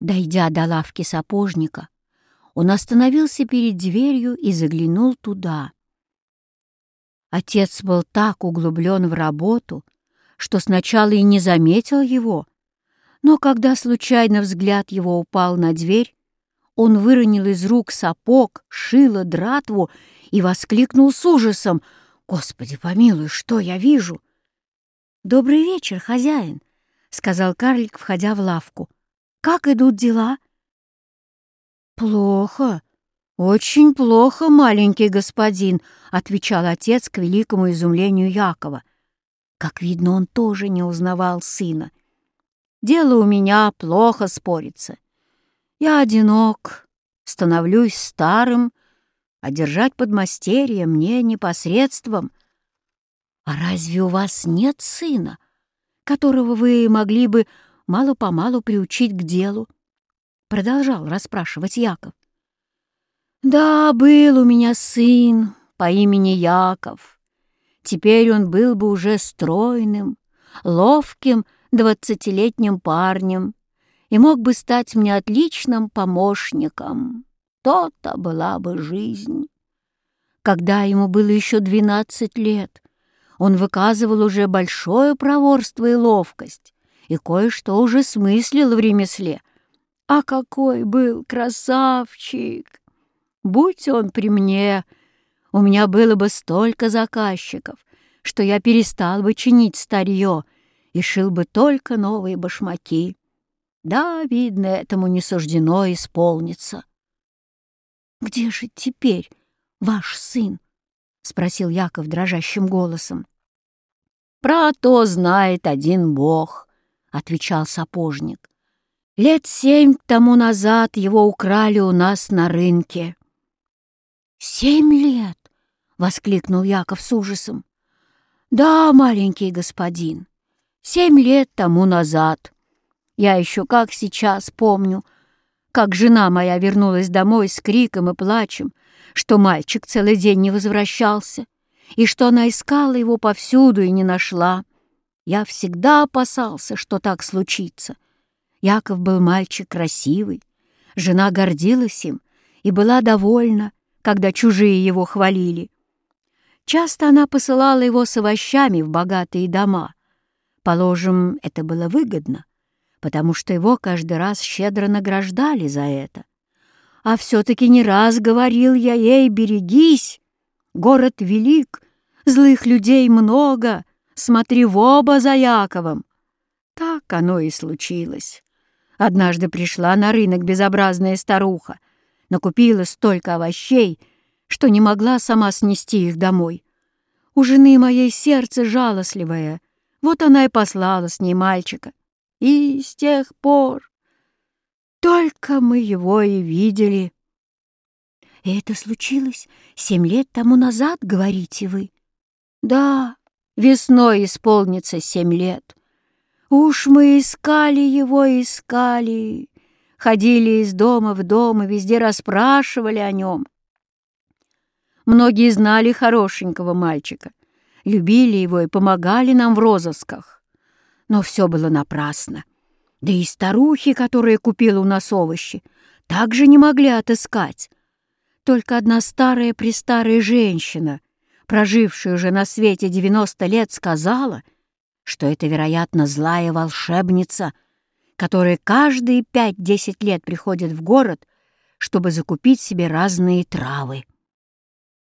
Дойдя до лавки сапожника, он остановился перед дверью и заглянул туда. Отец был так углублен в работу, что сначала и не заметил его, но когда случайно взгляд его упал на дверь, он выронил из рук сапог, шило, дратву и воскликнул с ужасом «Господи помилуй, что я вижу!» «Добрый вечер, хозяин!» — сказал карлик, входя в лавку. Как идут дела?» «Плохо, очень плохо, маленький господин», — отвечал отец к великому изумлению Якова. Как видно, он тоже не узнавал сына. «Дело у меня плохо спорится. Я одинок, становлюсь старым, а держать подмастерье мне непосредством. А разве у вас нет сына, которого вы могли бы мало-помалу приучить к делу. Продолжал расспрашивать Яков. «Да, был у меня сын по имени Яков. Теперь он был бы уже стройным, ловким двадцатилетним парнем и мог бы стать мне отличным помощником. То-то была бы жизнь. Когда ему было еще двенадцать лет, он выказывал уже большое проворство и ловкость, и кое-что уже смыслил в ремесле. А какой был красавчик! Будь он при мне, у меня было бы столько заказчиков, что я перестал бы чинить старье и шил бы только новые башмаки. Да, видно, этому не суждено исполниться. «Где же теперь ваш сын?» — спросил Яков дрожащим голосом. «Про то знает один Бог», отвечал сапожник. «Лет семь тому назад его украли у нас на рынке». «Семь лет!» — воскликнул Яков с ужасом. «Да, маленький господин, семь лет тому назад. Я еще как сейчас помню, как жена моя вернулась домой с криком и плачем, что мальчик целый день не возвращался, и что она искала его повсюду и не нашла. Я всегда опасался, что так случится. Яков был мальчик красивый, жена гордилась им и была довольна, когда чужие его хвалили. Часто она посылала его с овощами в богатые дома. Положим, это было выгодно, потому что его каждый раз щедро награждали за это. А все-таки не раз говорил я ей, берегись, город велик, злых людей много — смотри в оба за Яковом. Так оно и случилось. Однажды пришла на рынок безобразная старуха, накупила столько овощей, что не могла сама снести их домой. У жены моей сердце жалостливое, вот она и послала с ней мальчика. И с тех пор только мы его и видели. И это случилось семь лет тому назад, говорите вы? Да, Весной исполнится семь лет. Уж мы искали его, искали. Ходили из дома в дом и везде расспрашивали о нем. Многие знали хорошенького мальчика, любили его и помогали нам в розысках. Но все было напрасно. Да и старухи, которые купила у нас овощи, также не могли отыскать. Только одна старая-престарая женщина прожившая уже на свете 90 лет, сказала, что это, вероятно, злая волшебница, которая каждые 5-10 лет приходит в город, чтобы закупить себе разные травы.